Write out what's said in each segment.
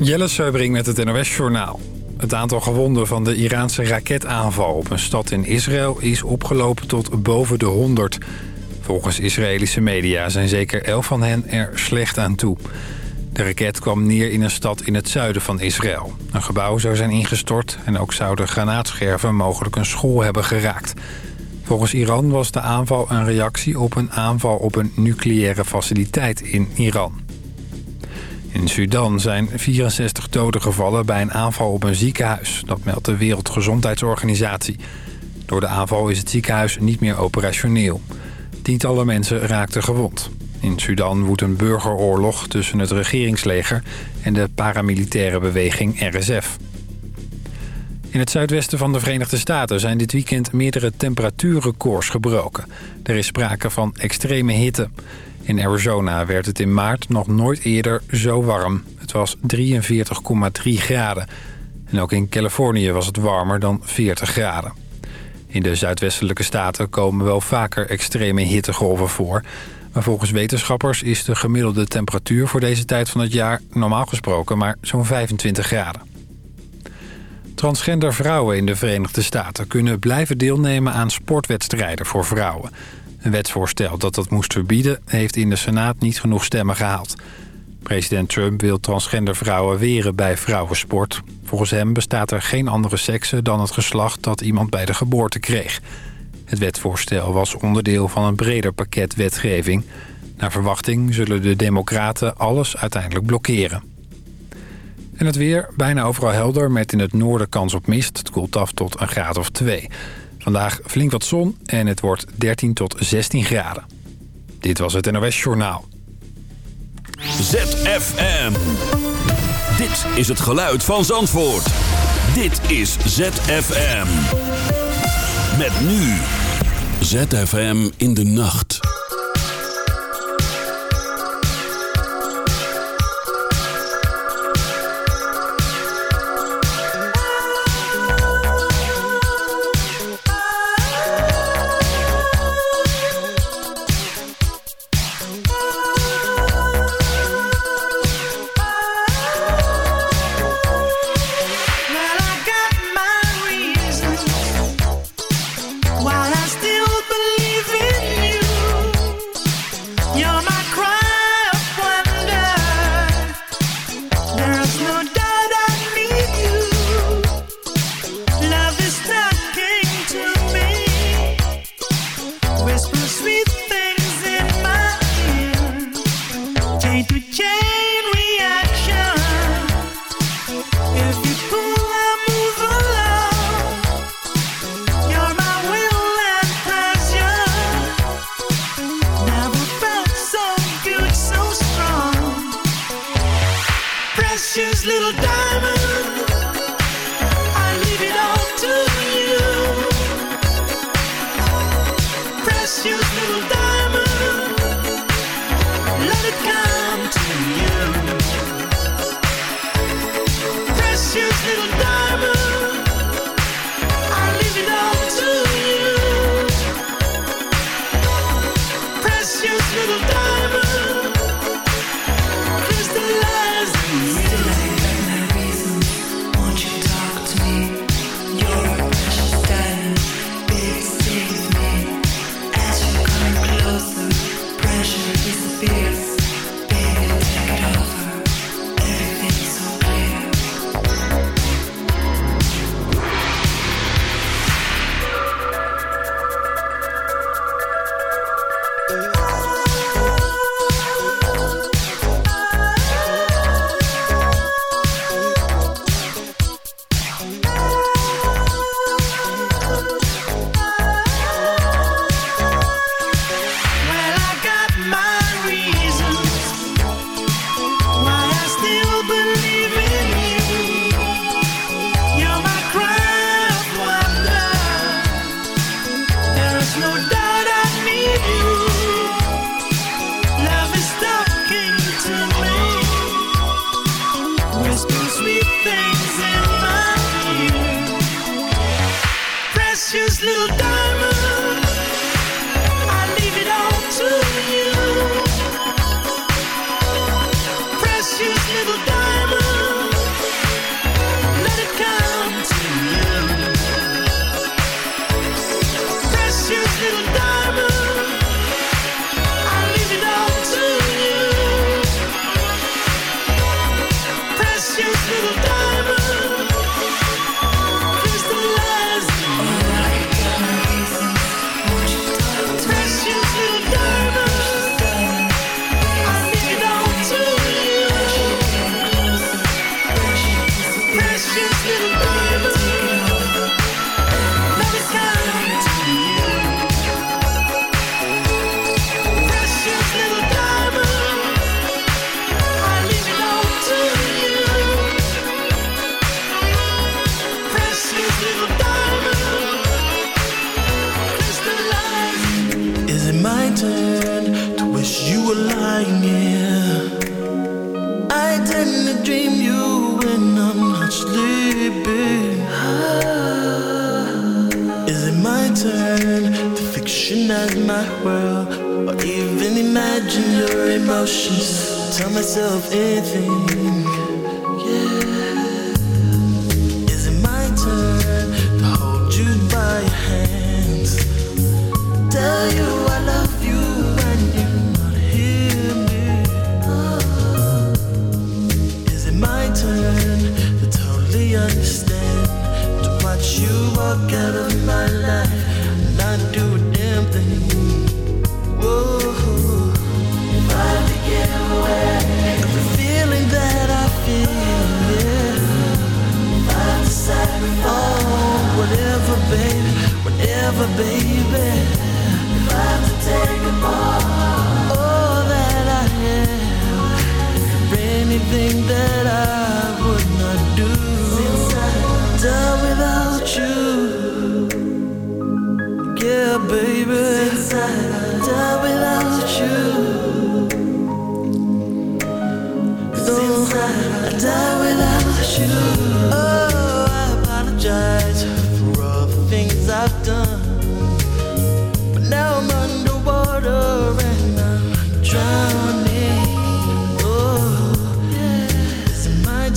Jelle Seubring met het NOS Journaal. Het aantal gewonden van de Iraanse raketaanval op een stad in Israël... is opgelopen tot boven de 100. Volgens Israëlische media zijn zeker 11 van hen er slecht aan toe. De raket kwam neer in een stad in het zuiden van Israël. Een gebouw zou zijn ingestort en ook zouden granaatscherven mogelijk een school hebben geraakt. Volgens Iran was de aanval een reactie op een aanval op een nucleaire faciliteit in Iran. In Sudan zijn 64 doden gevallen bij een aanval op een ziekenhuis. Dat meldt de Wereldgezondheidsorganisatie. Door de aanval is het ziekenhuis niet meer operationeel. Tientallen mensen raakten gewond. In Sudan woedt een burgeroorlog tussen het regeringsleger... en de paramilitaire beweging RSF. In het zuidwesten van de Verenigde Staten zijn dit weekend meerdere temperatuurrecords gebroken. Er is sprake van extreme hitte. In Arizona werd het in maart nog nooit eerder zo warm. Het was 43,3 graden. En ook in Californië was het warmer dan 40 graden. In de zuidwestelijke staten komen wel vaker extreme hittegolven voor. Maar volgens wetenschappers is de gemiddelde temperatuur voor deze tijd van het jaar normaal gesproken maar zo'n 25 graden. Transgender vrouwen in de Verenigde Staten kunnen blijven deelnemen aan sportwedstrijden voor vrouwen. Een wetsvoorstel dat dat moest verbieden heeft in de Senaat niet genoeg stemmen gehaald. President Trump wil transgender vrouwen weren bij vrouwensport. Volgens hem bestaat er geen andere sekse dan het geslacht dat iemand bij de geboorte kreeg. Het wetvoorstel was onderdeel van een breder pakket wetgeving. Naar verwachting zullen de democraten alles uiteindelijk blokkeren. En het weer, bijna overal helder, met in het noorden kans op mist. Het koelt af tot een graad of twee. Vandaag flink wat zon en het wordt 13 tot 16 graden. Dit was het NOS Journaal. ZFM. Dit is het geluid van Zandvoort. Dit is ZFM. Met nu. ZFM in de nacht.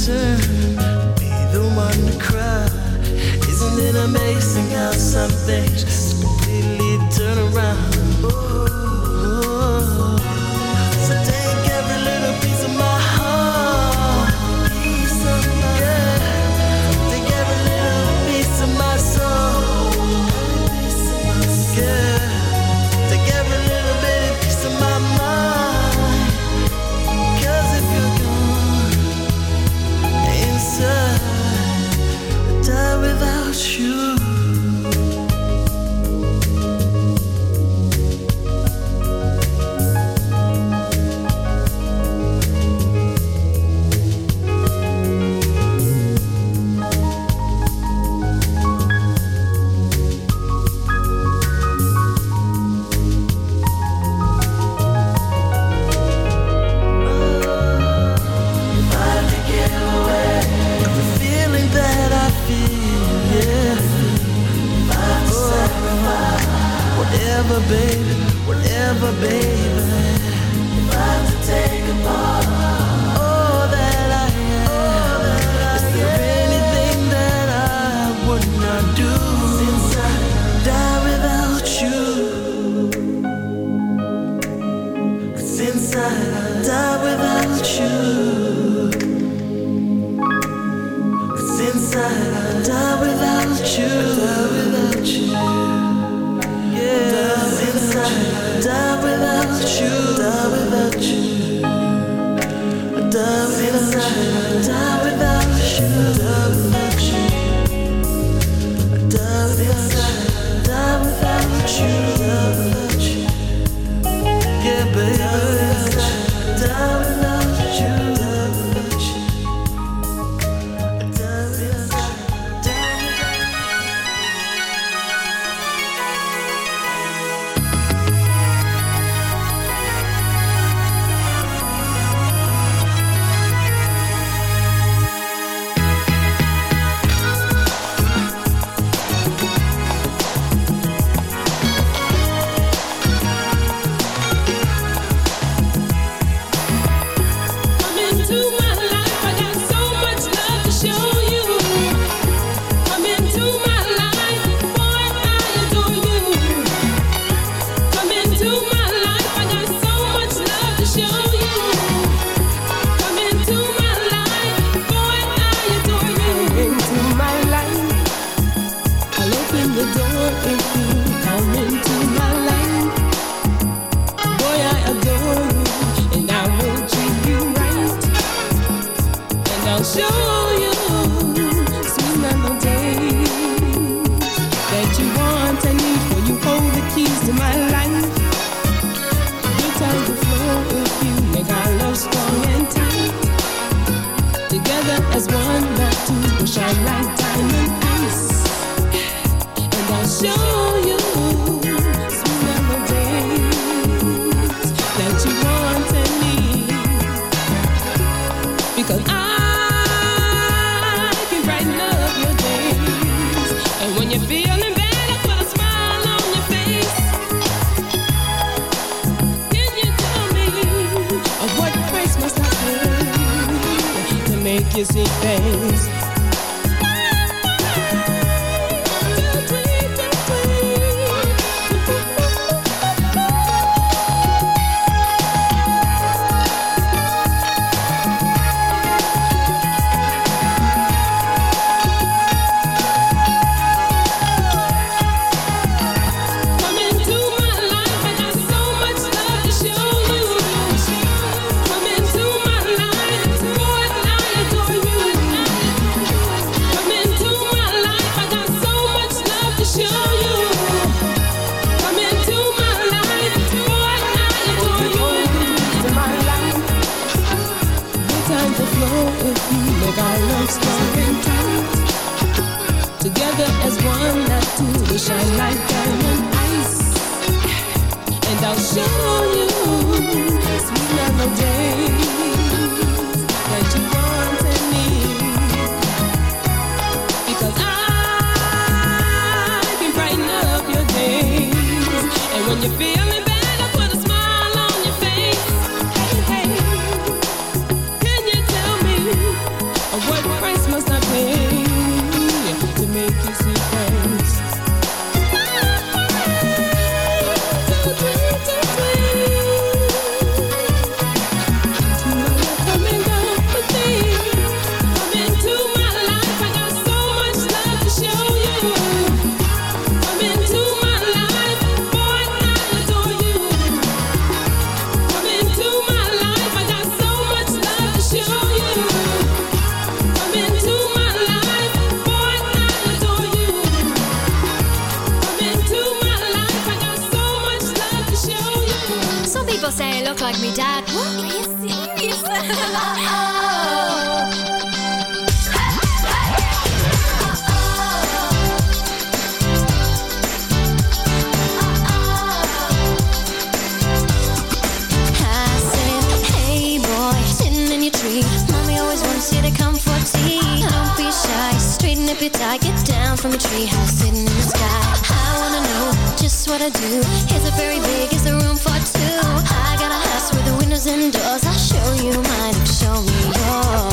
turn, be the one to cry. Isn't it amazing how some things completely turn around? Ooh. kissy face. people say I look like me dad. What? Are you serious? oh. if you die, get down from a treehouse sitting in the sky. I wanna know just what I do. Is it very big? Is there room for two? I got a house with windows and doors. I'll show you mine, show me yours.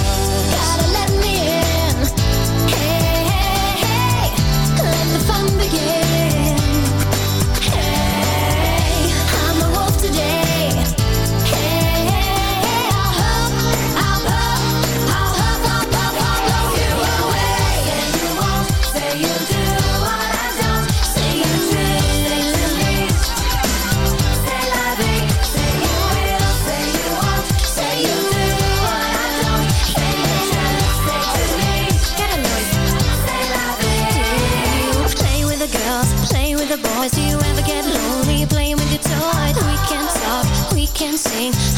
dancing.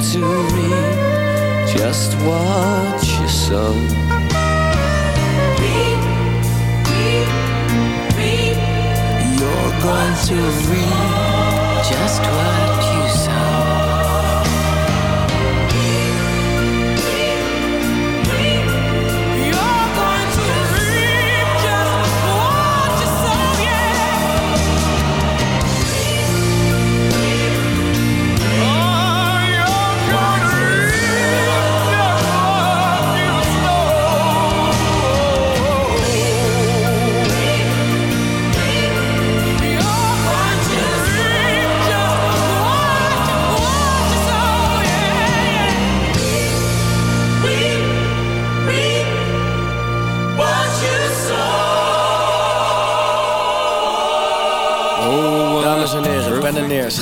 to reap just what you sow. You're going to reap just what you